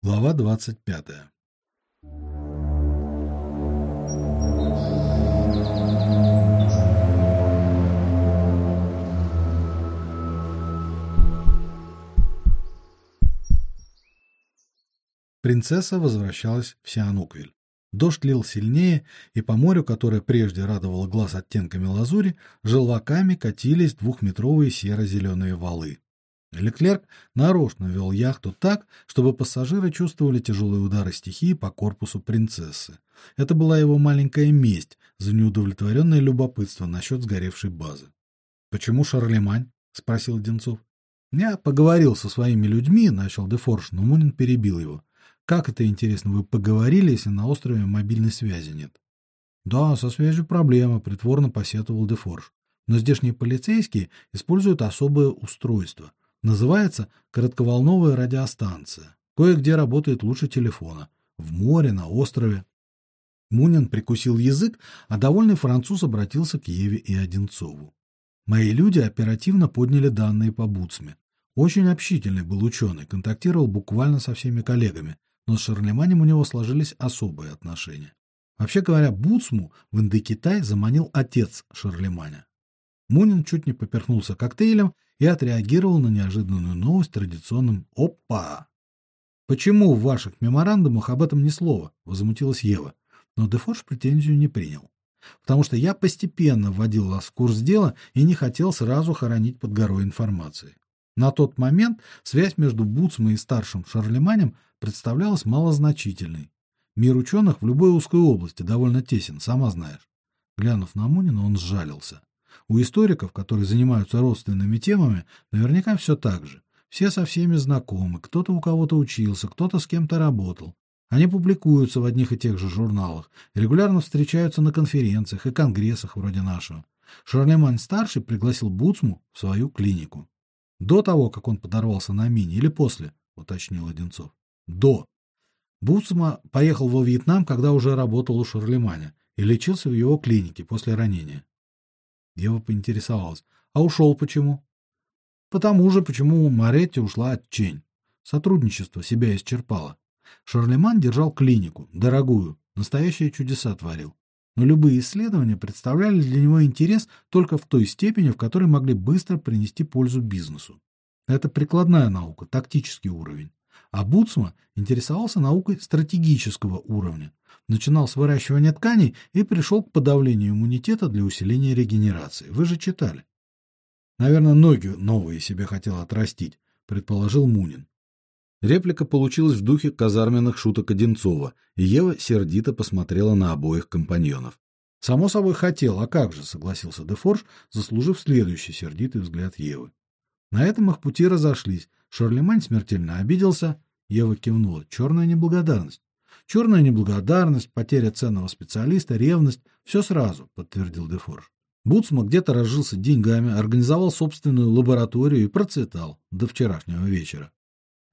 Глава 25. Принцесса возвращалась в Сиануквиль. Дождь лил сильнее, и по морю, которое прежде радовало глаз оттенками лазури, желваками катились двухметровые серо-зеленые валы. Леклерк нарочно вел яхту так, чтобы пассажиры чувствовали тяжелые удары стихии по корпусу принцессы. Это была его маленькая месть за неудовлетворенное любопытство насчет сгоревшей базы. Почему Шарлемань? спросил Одинцов. Я поговорил со своими людьми, начал Дефорж, но Мунин перебил его. Как это интересно, вы поговорили, если на острове мобильной связи нет? Да, со связью проблема, притворно посетовал Дефорж. Но здешние полицейские используют особое устройство. Называется коротковолновая радиостанция. Кое-где работает лучше телефона. В море, на острове. Мунин прикусил язык, а довольный француз обратился к Еве и Одинцову. Мои люди оперативно подняли данные по Буцме. Очень общительный был ученый, контактировал буквально со всеми коллегами, но с Шарлеманем у него сложились особые отношения. Вообще говоря, Буцму в Индокитай заманил отец Шарлеманя. Мунин чуть не поперхнулся коктейлем и отреагировал на неожиданную новость традиционным «Опа!». «Почему в ваших меморандумах об этом ни слова?» — возмутилась Ева. Но Дефорж претензию не принял. «Потому что я постепенно вводил вас в курс дела и не хотел сразу хоронить под горой информации. На тот момент связь между Буцмой и старшим Шарлеманем представлялась малозначительной. Мир ученых в любой узкой области довольно тесен, сама знаешь. Глянув на Мунина, он сжалился. У историков, которые занимаются родственными темами, наверняка все так же. Все со всеми знакомы, кто-то у кого-то учился, кто-то с кем-то работал. Они публикуются в одних и тех же журналах, регулярно встречаются на конференциях и конгрессах вроде нашего. Шарлемань старший пригласил Буцму в свою клинику. До того, как он подорвался на мине или после, уточнил Одинцов. До. Буцма поехал во Вьетнам, когда уже работал у Шарлеманя и лечился в его клинике после ранения. Ева поинтересовалась: "А ушел почему?" "Потому же, почему Маретти ушла от Чень. Сотрудничество себя исчерпало. Шарлеман держал клинику, дорогую, настоящие чудеса творил. Но любые исследования представляли для него интерес только в той степени, в которой могли быстро принести пользу бизнесу. Это прикладная наука, тактический уровень. А Буцма интересовался наукой стратегического уровня. Начинал с выращивания тканей и пришел к подавлению иммунитета для усиления регенерации. Вы же читали. Наверное, ноги новые себе хотел отрастить, предположил Мунин. Реплика получилась в духе казарменных шуток Одинцова, и Ева сердито посмотрела на обоих компаньонов. Само собой хотел, а как же, согласился Дефорж, заслужив следующий сердитый взгляд Евы. На этом их пути разошлись. Шарлемань смертельно обиделся, Ева кивнула. Черная неблагодарность. Черная неблагодарность, потеря ценного специалиста, ревность все сразу, подтвердил Дефорж. Буцма где-то разжился деньгами, организовал собственную лабораторию и процветал до вчерашнего вечера.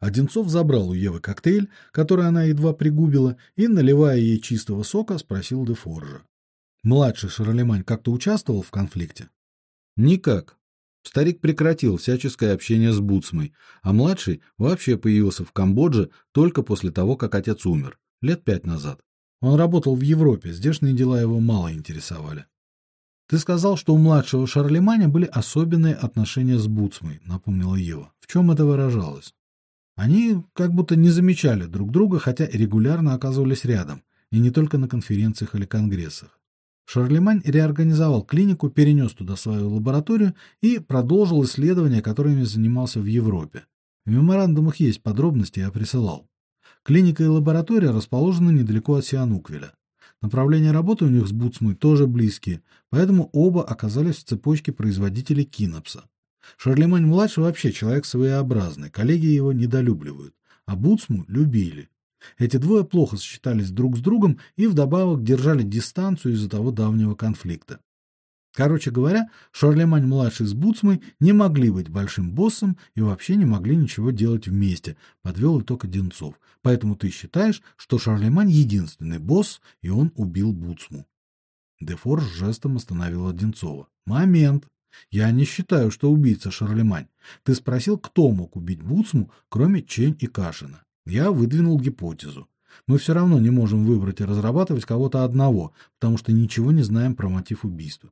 Одинцов забрал у Евы коктейль, который она едва пригубила, и, наливая ей чистого сока, спросил Дефоржа. Младший Шарлемань как-то участвовал в конфликте? Никак. Старик прекратил всяческое общение с Буцмой, а младший вообще появился в Камбодже только после того, как отец умер, лет пять назад. Он работал в Европе, здешние дела его мало интересовали. Ты сказал, что у младшего Шарлеманя были особенные отношения с Буцмой, напомнила Ева. В чем это выражалось? Они как будто не замечали друг друга, хотя регулярно оказывались рядом, и не только на конференциях или конгрессах. Шарлемань реорганизовал клинику, перенес туда свою лабораторию и продолжил исследования, которыми занимался в Европе. В меморандумах есть подробности, я присылал. Клиника и лаборатория расположены недалеко от Сиануквиля. Направления работы у них с Буцмой тоже близкие, поэтому оба оказались в цепочке производителей Кинопса. Шарлемань-младший вообще человек своеобразный, коллеги его недолюбливают, а Буцму любили. Эти двое плохо сочетались друг с другом и вдобавок держали дистанцию из-за того давнего конфликта. Короче говоря, Шарлемань-младший с Буцмой не могли быть большим боссом и вообще не могли ничего делать вместе, подвел итог Одинцов. Поэтому ты считаешь, что Шарлемань единственный босс, и он убил Буцму. Дефорж жестом остановил Одинцова. Момент. Я не считаю, что убийца Шарлемань. Ты спросил, кто мог убить Буцму, кроме Чень и Кашина. Я выдвинул гипотезу. Мы все равно не можем выбрать и разрабатывать кого-то одного, потому что ничего не знаем про мотив убийства.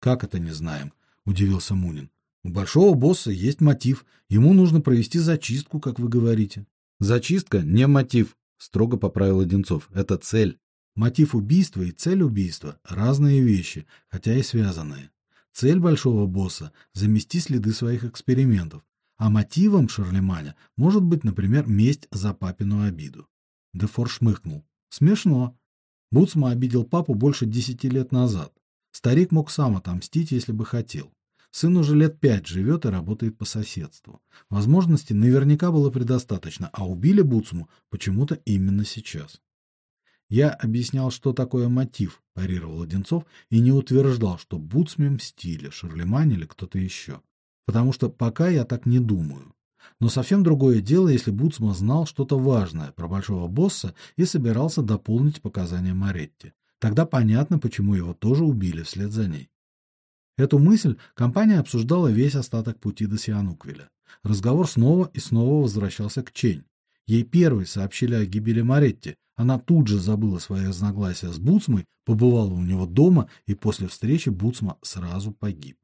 Как это не знаем? удивился Мунин. У большого босса есть мотив. Ему нужно провести зачистку, как вы говорите. Зачистка не мотив, строго поправил Одинцов. Это цель. Мотив убийства и цель убийства разные вещи, хотя и связанные. Цель большого босса замести следы своих экспериментов, а мотивом Шарлеманя может быть, например, месть за папину обиду. Дефор шмыхнул. Смешно. Буцма обидел папу больше десяти лет назад. Старик мог сам отомстить, если бы хотел. Сын уже лет пять живет и работает по соседству. Возможностей наверняка было предостаточно, а убили Буцму почему-то именно сейчас. Я объяснял, что такое мотив, парировал Одинцов, и не утверждал, что Буцме мстили, Шарлемань или кто-то еще. Потому что пока я так не думаю. Но совсем другое дело, если Буцма знал что-то важное про большого босса и собирался дополнить показания Маретти. Тогда понятно, почему его тоже убили вслед за ней. Эту мысль компания обсуждала весь остаток пути до Сиануквиля. Разговор снова и снова возвращался к Чень. Ей первой сообщили о гибели Маретти. Она тут же забыла свои разногласия с Буцмой, побывала у него дома, и после встречи Буцма сразу погиб.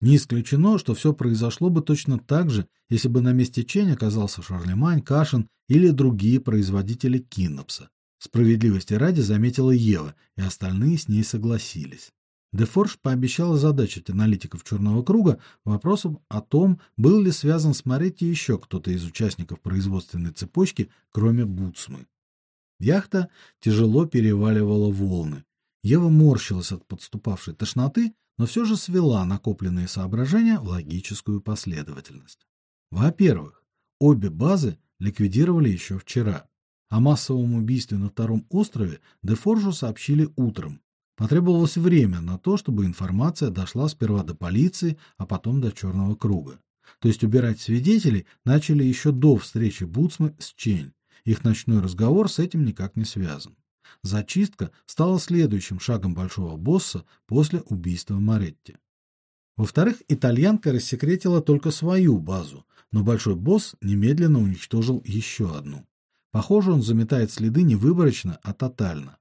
Не исключено, что все произошло бы точно так же, если бы на месте Чень оказался Шарлемань, Кашин или другие производители кинопса. Справедливости ради заметила Ева, и остальные с ней согласились. Дефорж пообещал озадачить аналитиков Черного круга вопросом о том, был ли связан с Моретти еще кто-то из участников производственной цепочки, кроме Буцмы. Яхта тяжело переваливала волны. Ева морщилась от подступавшей тошноты, но все же свела накопленные соображения в логическую последовательность. Во-первых, обе базы ликвидировали еще вчера. О массовом убийстве на втором острове Дефоржу сообщили утром, Потребовалось время на то, чтобы информация дошла сперва до полиции, а потом до Черного круга. То есть убирать свидетелей начали еще до встречи Буцмы с Чень. Их ночной разговор с этим никак не связан. Зачистка стала следующим шагом большого босса после убийства Маретти. Во-вторых, итальянка рассекретила только свою базу, но большой босс немедленно уничтожил еще одну. Похоже, он заметает следы не выборочно, а тотально.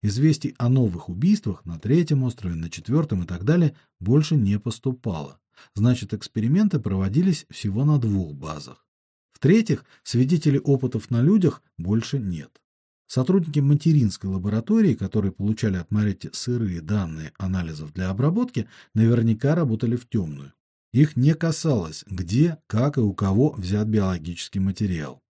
Известий о новых убийствах на третьем острове, на четвертом и так далее больше не поступало. Значит, эксперименты проводились всего на двух базах. В-третьих, свидетелей опытов на людях больше нет. Сотрудники материнской лаборатории, которые получали от Маретти сырые данные анализов для обработки, наверняка работали в темную. Их не касалось, где, как и у кого взят биологический материал.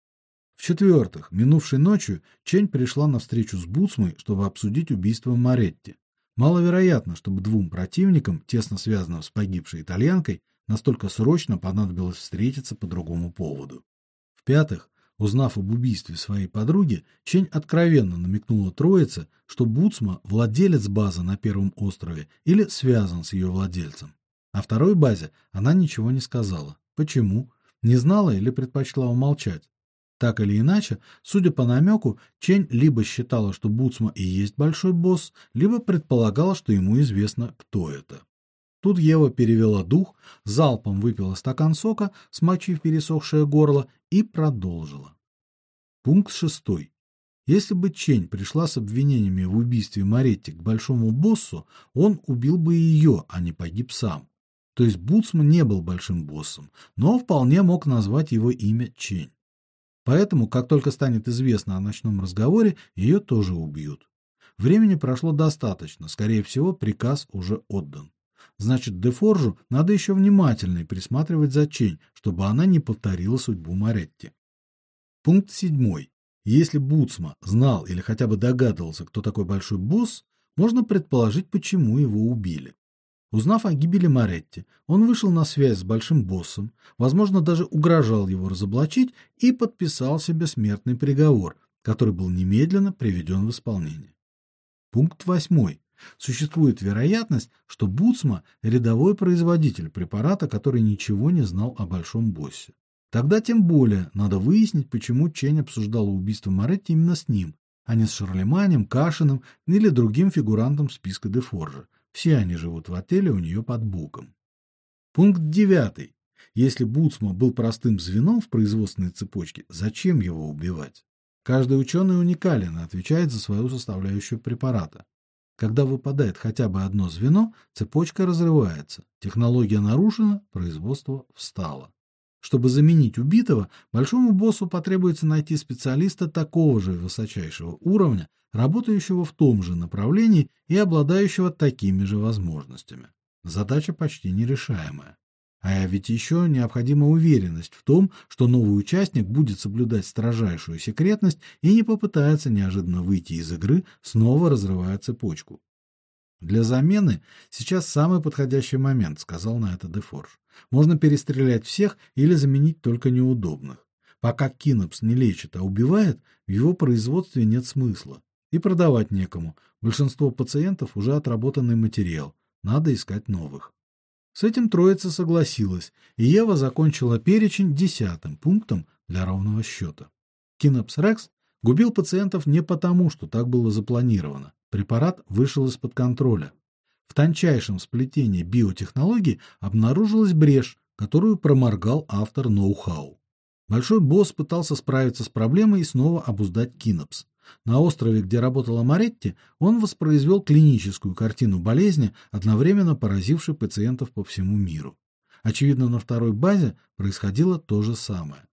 В-четвертых, минувшей ночью Чень пришла на встречу с Буцмой, чтобы обсудить убийство Маретти. Маловероятно, чтобы двум противникам, тесно связанным с погибшей итальянкой, настолько срочно понадобилось встретиться по другому поводу. В-пятых, узнав об убийстве своей подруги, Чень откровенно намекнула троице, что Буцма владелец базы на первом острове или связан с ее владельцем. О второй базе она ничего не сказала. Почему? Не знала или предпочла умолчать? Так или иначе, судя по намеку, Чень либо считала, что Буцма и есть большой босс, либо предполагала, что ему известно, кто это. Тут Ева перевела дух, залпом выпила стакан сока, смочив пересохшее горло, и продолжила. Пункт шестой. Если бы Чень пришла с обвинениями в убийстве Маретти к большому боссу, он убил бы ее, а не погиб сам. То есть Буцман не был большим боссом, но вполне мог назвать его имя Чень. Поэтому, как только станет известно о ночном разговоре, ее тоже убьют. Времени прошло достаточно, скорее всего, приказ уже отдан. Значит, Дефоржу надо еще внимательнее присматривать за Чень, чтобы она не повторила судьбу Маретти. Пункт седьмой. Если Буцма знал или хотя бы догадывался, кто такой большой босс, можно предположить, почему его убили. Узнав о гибели Маретти, он вышел на связь с большим боссом, возможно, даже угрожал его разоблачить и подписал себе смертный приговор, который был немедленно приведен в исполнение. Пункт восьмой. Существует вероятность, что Буцма рядовой производитель препарата, который ничего не знал о большом боссе. Тогда тем более надо выяснить, почему Чень обсуждала убийство Маретти именно с ним, а не с Шарлеманем, Кашиным или другим фигурантом списка Дефоржа. Все они живут в отеле у нее под боком. Пункт девятый. Если Буцма был простым звеном в производственной цепочке, зачем его убивать? Каждый ученый уникален и отвечает за свою составляющую препарата. Когда выпадает хотя бы одно звено, цепочка разрывается, технология нарушена, производство встало. Чтобы заменить убитого, большому боссу потребуется найти специалиста такого же высочайшего уровня, работающего в том же направлении и обладающего такими же возможностями. Задача почти нерешаемая. А ведь еще необходима уверенность в том, что новый участник будет соблюдать строжайшую секретность и не попытается неожиданно выйти из игры, снова разрывая цепочку. Для замены сейчас самый подходящий момент, сказал на это Дефорж. Можно перестрелять всех или заменить только неудобных. Пока Кинопс не лечит, а убивает, в его производстве нет смысла. И продавать некому. Большинство пациентов уже отработанный материал. Надо искать новых. С этим троица согласилась, и Ева закончила перечень десятым пунктом для ровного счета. Кинопс Рекс губил пациентов не потому, что так было запланировано. Препарат вышел из-под контроля. В тончайшем сплетении биотехнологий обнаружилась брешь, которую проморгал автор ноу-хау. Большой босс пытался справиться с проблемой и снова обуздать Кинопс. На острове, где работала Маретти, он воспроизвел клиническую картину болезни, одновременно поразившей пациентов по всему миру. Очевидно, на второй базе происходило то же самое.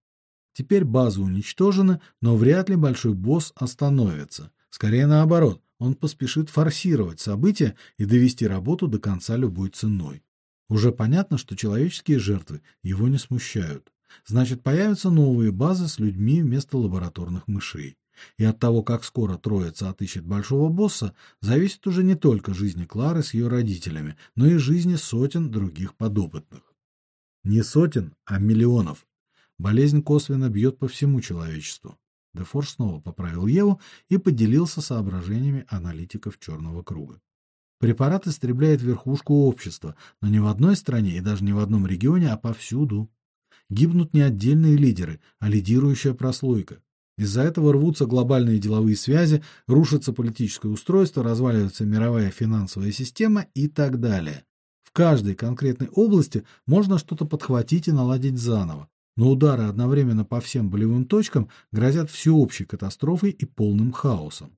Теперь база уничтожена, но вряд ли большой босс остановится. Скорее наоборот, он поспешит форсировать события и довести работу до конца любой ценой. Уже понятно, что человеческие жертвы его не смущают. Значит, появятся новые базы с людьми вместо лабораторных мышей. И от того, как скоро троица отыщет большого босса, зависит уже не только жизни Клары с ее родителями, но и жизни сотен других подопытных. Не сотен, а миллионов. Болезнь косвенно бьет по всему человечеству. Дефор снова поправил Еву и поделился соображениями аналитиков Черного круга. Препарат истребляет верхушку общества, но не в одной стране и даже не в одном регионе, а повсюду. Гибнут не отдельные лидеры, а лидирующая прослойка. Из-за этого рвутся глобальные деловые связи, рушится политическое устройство, разваливается мировая финансовая система и так далее. В каждой конкретной области можно что-то подхватить и наладить заново, но удары одновременно по всем болевым точкам грозят всеобщей катастрофой и полным хаосом.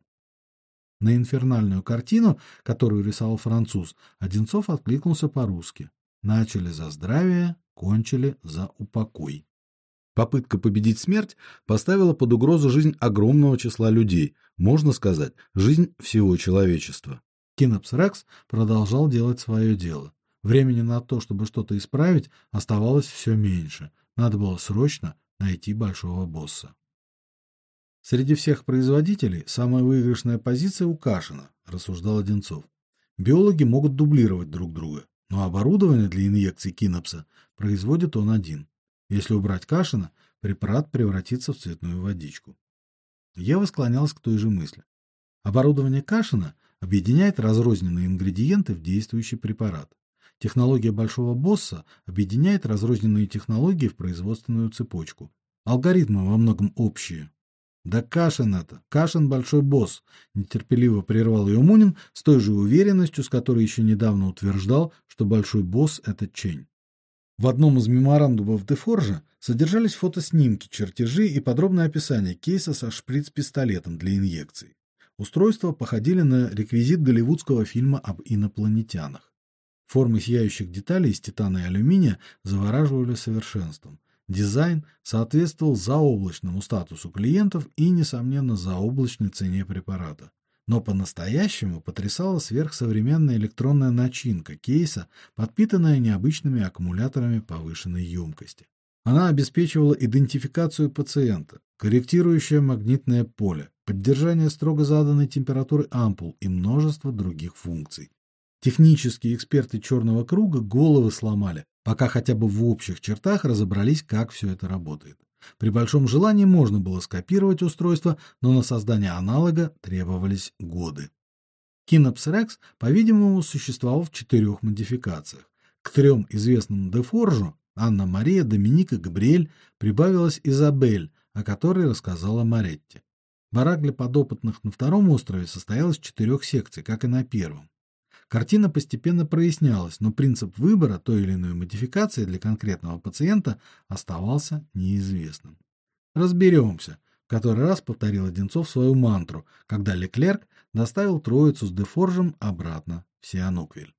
На инфернальную картину, которую рисовал француз, Одинцов откликнулся по-русски. Начали за здравие, кончили за упокой. Попытка победить смерть поставила под угрозу жизнь огромного числа людей, можно сказать, жизнь всего человечества. Кинопс Рекс продолжал делать свое дело. Времени на то, чтобы что-то исправить, оставалось все меньше. Надо было срочно найти большого босса. Среди всех производителей самая выигрышная позиция у Кашина, рассуждал Одинцов. Биологи могут дублировать друг друга, но оборудование для инъекций кинопса производит он один. Если убрать Кашина, препарат превратится в цветную водичку. Я склонялась к той же мысли. Оборудование Кашина объединяет разрозненные ингредиенты в действующий препарат. Технология большого босса объединяет разрозненные технологии в производственную цепочку. Алгоритмы во многом общие. Да Кашин это, Кашин большой босс, нетерпеливо прервал ее Мунин с той же уверенностью, с которой еще недавно утверждал, что большой босс это Чень. В одном из меморандумов Дефоржа содержались фотоснимки, чертежи и подробное описание кейса со шприц-пистолетом для инъекций. Устройства походили на реквизит голливудского фильма об инопланетянах. Формы сияющих деталей из титана и алюминия завораживали совершенством. Дизайн соответствовал заоблачному статусу клиентов и несомненно заоблачной цене препарата. Но по-настоящему потрясала сверхсовременная электронная начинка кейса, подпитанная необычными аккумуляторами повышенной емкости. Она обеспечивала идентификацию пациента, корректирующее магнитное поле, поддержание строго заданной температуры ампул и множество других функций. Технические эксперты Черного круга головы сломали, пока хотя бы в общих чертах разобрались, как все это работает. При большом желании можно было скопировать устройство, но на создание аналога требовались годы. Кинопс Rex, по-видимому, существовал в четырех модификациях. К трем известным Дефоржу Анна Мария, Доминика, Габриэль прибавилась Изабель, о которой рассказала Маретти. Барак для подопытных на втором острове состоял из четырех секций, как и на первом. Картина постепенно прояснялась, но принцип выбора той или иной модификации для конкретного пациента оставался неизвестным. Разберемся, который раз повторил Одинцов свою мантру, когда Леклерк доставил троицу с Дефоржем обратно в Сиануквиль.